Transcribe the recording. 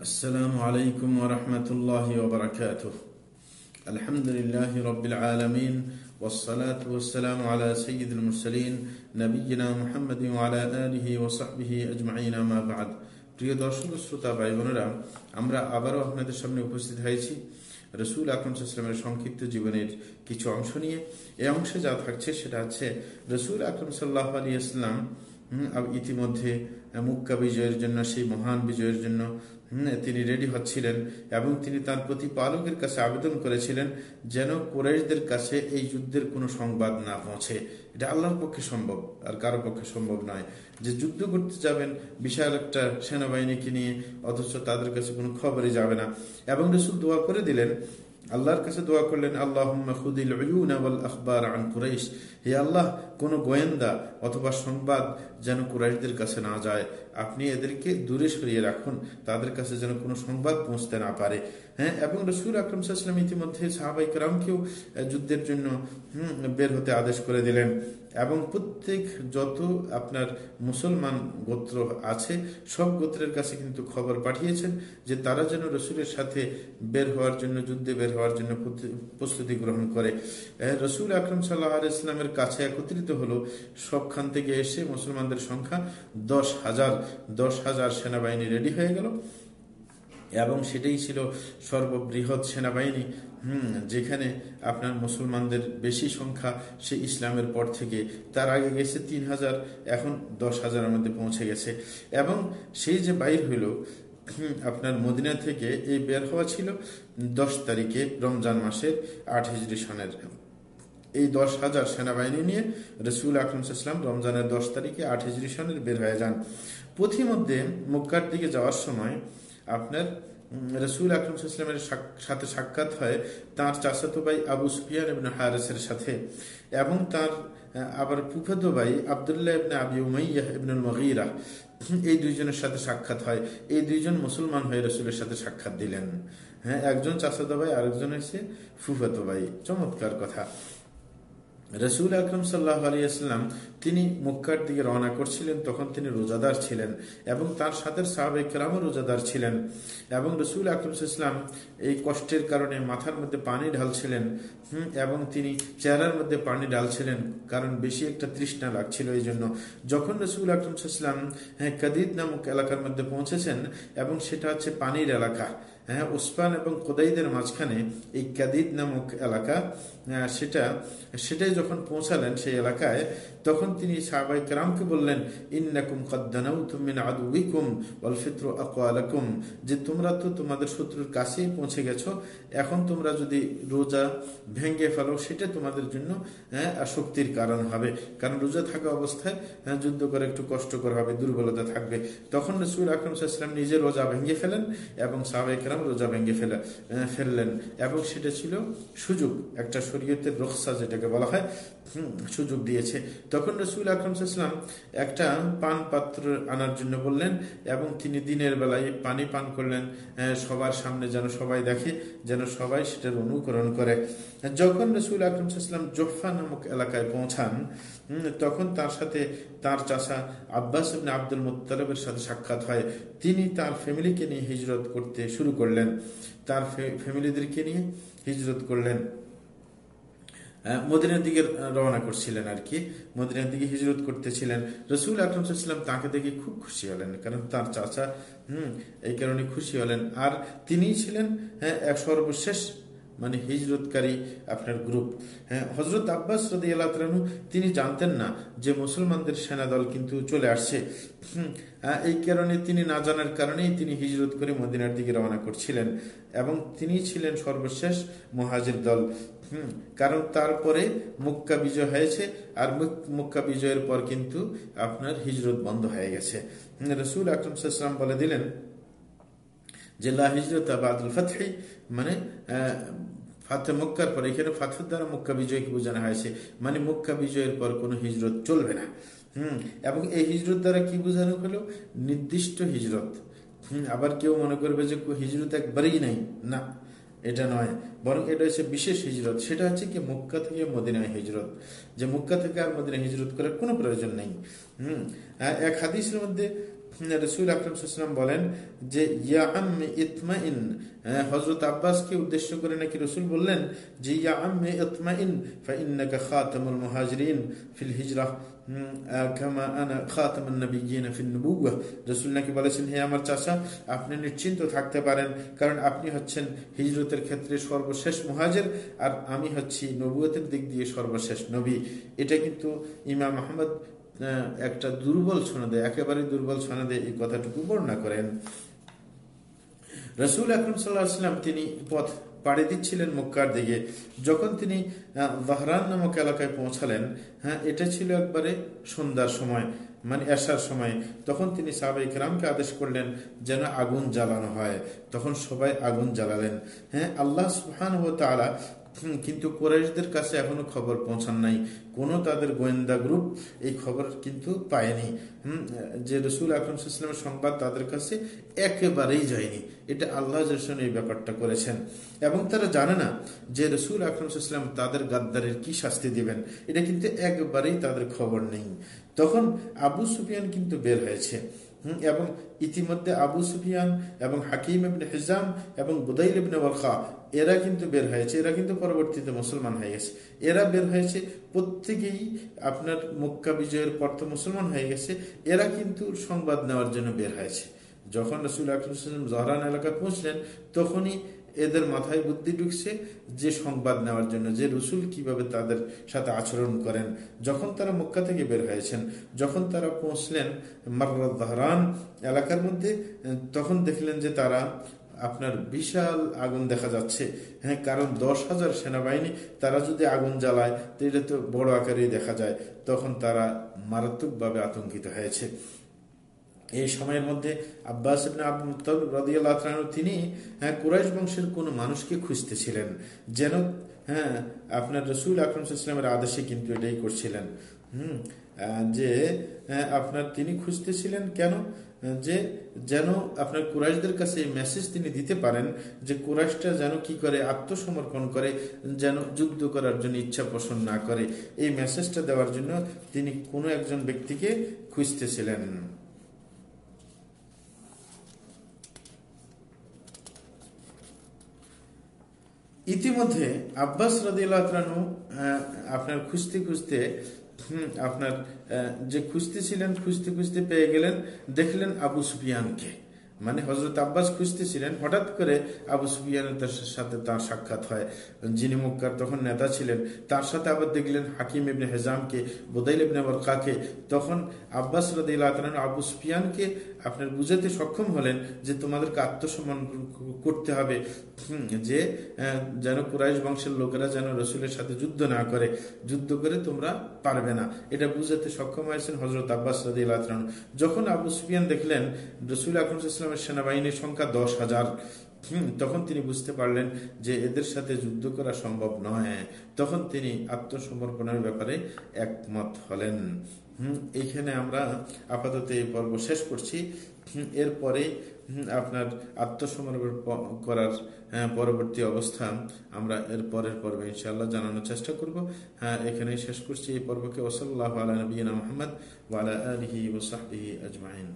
السلام عليكم ورحمة الله وبركاته الحمد لله رب العالمين والصلاة والسلام على سيد المرسلين نبينا محمد وعلى آله وصحبه أجمعين ما بعد প্রিয় দর্শক শ্রোতা ভাই বোনেরা আমরা আবারও আপনাদের সামনে উপস্থিত হয়েছি রসুল আকরম সাল্লামের সংক্ষিপ্ত জীবনের কিছু অংশ নিয়ে এই অংশে যা থাকছে সেটা হচ্ছে রসুল আকরম সাল্লাহ আলী ইসলাম ইতিমধ্যে মুক্কা বিজয়ের জন্য সেই মহান বিজয়ের জন্য তিনি রেডি হচ্ছিলেন এবং তিনি তার প্রতিপালকের কাছে আবেদন করেছিলেন যেন কোরাইশদের কাছে এই যুদ্ধের কোনো সংবাদ না পৌঁছে। এটা আল্লাহর পক্ষে সম্ভব আর কারও পক্ষে সম্ভব নয়। যে যুদ্ধ করতে যাবেন বিশাল একটা সেনাবাহিনীকে নিয়ে, অথচ তাদের কাছে কোনো খবরই যাবে না। এবং রসুল দোয়া করে দিলেন আল্লাহর কাছে দোয়া করলেন আল্লাহ আখবর আন কুরাইশ। হে আল্লাহ, কোন গোয়েন্দা অথবা সংবাদ যেন কুরাইশদের কাছে না যায়। আপনি এদেরকে দূরে সরিয়ে রাখুন, তাদের কাছে যেন কোনো সংবাদ পৌঁছতে না পারে। হ্যাঁ এবং রসুল আকরম সাল্লাম ইতিমধ্যে সাহাবাইক রামকেও যুদ্ধের জন্য বের হতে আদেশ করে দিলেন। এবং প্রত্যেক যত আপনার মুসলমান গোত্র আছে, সব গোত্রের কাছে কিন্তু খবর পাঠিয়েছেন যে তারা যেন রসুলের সাথে বের হওয়ার জন্য, যুদ্ধে বের হওয়ার জন্য প্রস্তুতি গ্রহণ করে। রসুল আকরম সাল্লাহ ইসলামের কাছে একত্রিত হলো, সবখান থেকে এসে মুসলমানদের সংখ্যা দশ হাজার দশ হাজার সেনাবাহিনী রেডি হয়ে গেল। এবং সেটাই ছিল সর্ববৃহৎ সেনাবাহিনী। হুম, যেখানে আপনার মুসলমানদের বেশি সংখ্যা সে ইসলামের পর থেকে। তার আগে গেছে তিন হাজার, এখন দশ হাজারের মধ্যে পৌঁছে গেছে। এবং সেই যে বাইর হইল আপনার মদিনা থেকে এই বের হওয়া ছিল দশ তারিখে রমজান মাসের আট হিজড়ি সনের। এই দশ হাজার সেনাবাহিনী নিয়ে রসুল আকরমসাল্লাম রমজানের দশ তারিখে আট হিজড়ি সনের বের হয়ে যান। পথিমধ্যে মুক্কার দিকে যাওয়ার সময় আপনার রসুল আকরমসাল্লামের সাথে সাক্ষাৎ হয় তার চাচাতো ভাই আবু সুফিয়ান এবং হারেসের সাথে এবং তার আবার ফুফাতো ভাই আবদুল্লাহ ইবনে আবি উমাইয়া ইবনুল মগিরা। এই দুইজনের সাথে সাক্ষাৎ হয়। এই দুইজন মুসলমান হয়ে রসুলের সাথে সাক্ষাৎ দিলেন। হ্যাঁ একজন চাচাতো ভাই, আরেকজন হয়েছে ফুফাতো ভাই। চমৎকার কথা। রসুল আকরম সাল্লাহ আলিয়াল্লাম তিনি মুক্কার দিকে রওনা করছিলেন, তখন তিনি রোজাদার ছিলেন এবং তার সাথে সাহাবেকরামও রোজাদার ছিলেন এবং রসুল আকরম ইসলাম এই কষ্টের কারণে মাথার মধ্যে পানি ঢালছিলেন এবং তিনি চেহারার মধ্যে পানি ঢালছিলেন, কারণ বেশি একটা তৃষ্ণা লাগছিল এই জন্য। যখন রসুল আকরম ইসলাম হ্যাঁ কাদিদ নামক এলাকার মধ্যে পৌঁছেছেন এবং সেটা হচ্ছে পানির এলাকা হ্যাঁ ওসমান এবং কোদাইদের মাঝখানে এই কাদিদ নামক এলাকা সেটা, সেটাই যখন পৌঁছালেন সেই এলাকায় তখন তিনি সাহাবাই কারামকে বললেন, ইন্নাকুম কদ্দানাউ তুমিন আদুইকুম অলফিত্র আকুম যে তোমরা তো তোমাদের শত্রুর কাছেই পৌঁছে গেছো, এখন তোমরা যদি রোজা ভেঙ্গে ফেলো, সেটা তোমাদের জন্য হ্যাঁ শক্তির কারণ হবে। কারণ রোজা থাকা অবস্থায় হ্যাঁ যুদ্ধ করে একটু কষ্টকর হবে, দুর্বলতা থাকবে। তখন রসুল আকরম সাল্লাম নিজে রোজা ভেঙে ফেলেন এবং সাহাবাই কারাম রোজা ভেঙে ফেলে ফেললেন। এবং সেটা ছিল সুযোগ, একটা শরীয়তের রক্ষা যেটাকে বলা হয় সুযোগ দিয়েছে। তখন রসুল আকরমসাল্লাম একটা পান পাত্র আনার জন্য বললেন এবং তিনি দিনের বেলায় পানি পান করলেন সবার সামনে যেন সবাই দেখে, যেন সবাই সেটার অনুকরণ করে। যখন রসুল আকরমসাল্লাম জোফা নামক এলাকায় পৌঁছান তখন তার সাথে তার চাষা আব্বাস আব্দুল মুতালবের সাথে সাক্ষাৎ হয়। তিনি তার ফ্যামিলিকে নিয়ে হিজরত করতে শুরু করলেন। তার ফ্যামিলিদেরকে নিয়ে হিজরত করলেন। মদিনার দিকে রওনা করছিলেন আর কি। মদিনার দিকে হিজরত করতেছিলেন। রসুল আকরমসাল্লাম তাকে দেখে খুব খুশি হলেন, কারণ তার চাচা, হম, এই কারণে খুশি হলেন। আর তিনি ছিলেন হ্যাঁ সর্বশেষ মানে হিজরতকারী আপনার গ্রুপ হ্যাঁ হজরত আব্বাস রদি আল্লাহ তিনি জানতেন না যে মুসলমানদের সেনাদল কিন্তু চলে আসছে। এই কারণে তিনি না জানার কারণেই তিনি হিজরত করে মদিনার দিকে রওনা করছিলেন এবং তিনি ছিলেন সর্বশেষ মহাজির দল। হুম, কারণ তারপরে মুক্কা বিজয় হয়েছে আর মুক্কা বিজয়ের পর কিন্তু আপনার হিজরত বন্ধ হয়ে গেছে। রসুল আকরম সাল্লাম বলে দিলেন যে লা হিজরত আবাদুল ফাতহি মানে ফাতে মক্কার পর, এখানে ফাতের দ্বারা মক্কা বিজয়কে বোঝানো হয়েছে। মানে মক্কা বিজয়ের পর কোনো হিজরত চলবে না। হুম, এবং এই হিজরত দ্বারা কি বোঝানো হলো? নির্দিষ্ট হিজরত। হম, আবার কেউ মনে করবে যে হিজরত একবারেই নাই। না, এটা নয়। বরং এটা হচ্ছে বিশেষ হিজরত। সেটা হচ্ছে কি মুক্কা থেকে মদিনায় হিজরত। যে মুক্কা থেকে আর মদিনায় হিজরত করার কোনো প্রয়োজন নেই। হম এক হাদিসের মধ্যে রসুল আকরম বলেন যে হজরত আব্বাসকে উদ্দেশ্য করে নাকি রসুল বললেন যে নাকি বলেছেন, হে আমার চাষা আপনি নিশ্চিন্ত থাকতে পারেন, কারণ আপনি হচ্ছেন হিজরতের ক্ষেত্রে সর্বশেষ মহাজের, আর আমি হচ্ছি নবুয়তের দিক দিয়ে সর্বশেষ নবী। এটা কিন্তু ইমাম আহমদ একটা দুর্বল শোনাদে একেবারে দুর্বল শোনাদে এই কথাটুকু বর্ণনা করেন। রসুল আকরম সাল্লাহাম তিনি পথ পাড়ি দিচ্ছিলেন মক্কার দিকে। যখন তিনি বাহরান নামক এলাকায় পৌঁছালেন হ্যাঁ এটা ছিল একবারে সন্ধ্যার সময় মানে আসার সময়। তখন তিনি সাহাবাইক রামকে আদেশ করলেন যেন আগুন জ্বালানো হয়। তখন সবাই আগুন জ্বালালেন। হ্যাঁ আল্লাহ সুহান ও তালা কিন্তু কোরাইশদের কাছে এখনও খবর পৌঁছান নাই। কোনো তাদের গোয়েন্দা গ্রুপ এই খবর কিন্তু পায়নি। যে রসুল আকরমসাল্লামের সংবাদ তাদের কাছে একেবারেই যায়নি। এটা আল্লাহ এই ব্যাপারটা করেছেন। এবং তারা জানে না যে রসুল আকরমসাল্লাম তাদের গাদ্দারের কি শাস্তি দিবেন। এটা কিন্তু একবারেই তাদের খবর নেই। তখন আবু সুফিয়ান কিন্তু বের হয়েছে। এবং ইতিমধ্যে আবু সুফিয়ান এবং হাকিম ইবনে হিজাম এবং বুদাইল ইবনে ওয়ালখা এরা কিন্তু বের হয়েছে, এরা কিন্তু পরবর্তীতে মুসলমান হয়ে গেছে। এরা বের হয়েছে প্রত্যেকেই আপনার মক্কা বিজয়ের পর তো মুসলমান হয়ে গেছে, এরা কিন্তু সংবাদ নেওয়ার জন্য বের হয়েছে। যখন রসুল আকরম জহরান এলাকায় পৌঁছলেন, তখনই এদের মাথায় বুদ্ধি ঢুকছে যে সংবাদ নেওয়ার জন্য, যে রসুল কীভাবে তাদের সাথে আচরণ করেন। যখন তারা মক্কা থেকে বের হয়েছেন, যখন তারা পৌঁছলেন মাররান এলাকার মধ্যে, তখন দেখলেন যে তারা আপনার বিশাল আগুন দেখা যাচ্ছে। হ্যাঁ কারণ দশ হাজার সেনাবাহিনী, তারা যদি আগুন জ্বালায়, তো এটা তো বড় আকারেই দেখা যায়। তখন তারা মারাত্মকভাবে আতঙ্কিত হয়েছে। এই সময়ের মধ্যে আব্বাস তিনি হ্যাঁ কুরাইশ বংশের কোন মানুষকে খুঁজতেছিলেন যেন হ্যাঁ আপনার রসুল আকরমসাল্লামের আদেশে কিন্তু এটাই করছিলেন। হুম যে হ্যাঁ, আপনার তিনি খুঁজতেছিলেন কেন? যে যেন আপনার কুরাইশদের কাছে এই মেসেজ তিনি দিতে পারেন যে কুরাইশটা যেন কি করে আত্মসমর্পণ করে যেন যুদ্ধ করার জন্য ইচ্ছা পোষণ না করে। এই মেসেজটা দেওয়ার জন্য তিনি কোনো একজন ব্যক্তিকে খুঁজতেছিলেন ইতিমধ্যে আব্বাস রাদিল্লাহ আপনার খুঁজতে খুঁজতে আপনার যে খুঁজতে ছিলেন, খুঁজতে খুঁজতে পেয়ে গেলেন, দেখলেন আবু সুফিয়ানকে। মানে হজরত আব্বাস খুঁজতেছিলেন হঠাৎ করে আবু সুফিয়ানের সাথে তার সাক্ষাৎ হয়। যিনি মুক্কার তখন নেতা ছিলেন, তার সাথে আবার দেখলেন হাকিম ইবনে হেজামকে, বোদাইল ইবনে বরকাকে। তখন আব্বাস রদিল্লাহ আবু সুফিয়ানকে আপনার বুঝাতে সক্ষম হলেন যে তোমাদেরকে আত্মসম্মান করতে হবে। যে যেন কুরাইশ বংশের লোকেরা যেন রসুলের সাথে যুদ্ধ না করে। যুদ্ধ করে তোমরা পারবে না। এটা বুঝাতে সক্ষম হয়েছেন হজরত আব্বাস রদিল্লাহ যখন আবু সুফিয়ান দেখলেন, রসুল আকরম ইসলামের সেনাবাহিনীর সংখ্যা দশ হাজার। তখন তিনি বুঝতে পারলেন যে এদের সাথে যুদ্ধ করা সম্ভব নয়। তখন তিনি আত্মসমর্পণের ব্যাপারে একমত হলেন। হম এইখানে আমরা আপাতত এই পর্ব শেষ করছি। এরপরে আপনার আত্মসমর্পণ করার পরবর্তী অবস্থা আমরা এর পরের পর্বে ইনশাআল্লাহ জানানোর চেষ্টা করব। হ্যাঁ এখানেই শেষ করছি এই পর্বকে। ওসল্লাহ আলা নবীনা মোহাম্মদ ওয়ালা আলহি ওসাহি আজমাইন।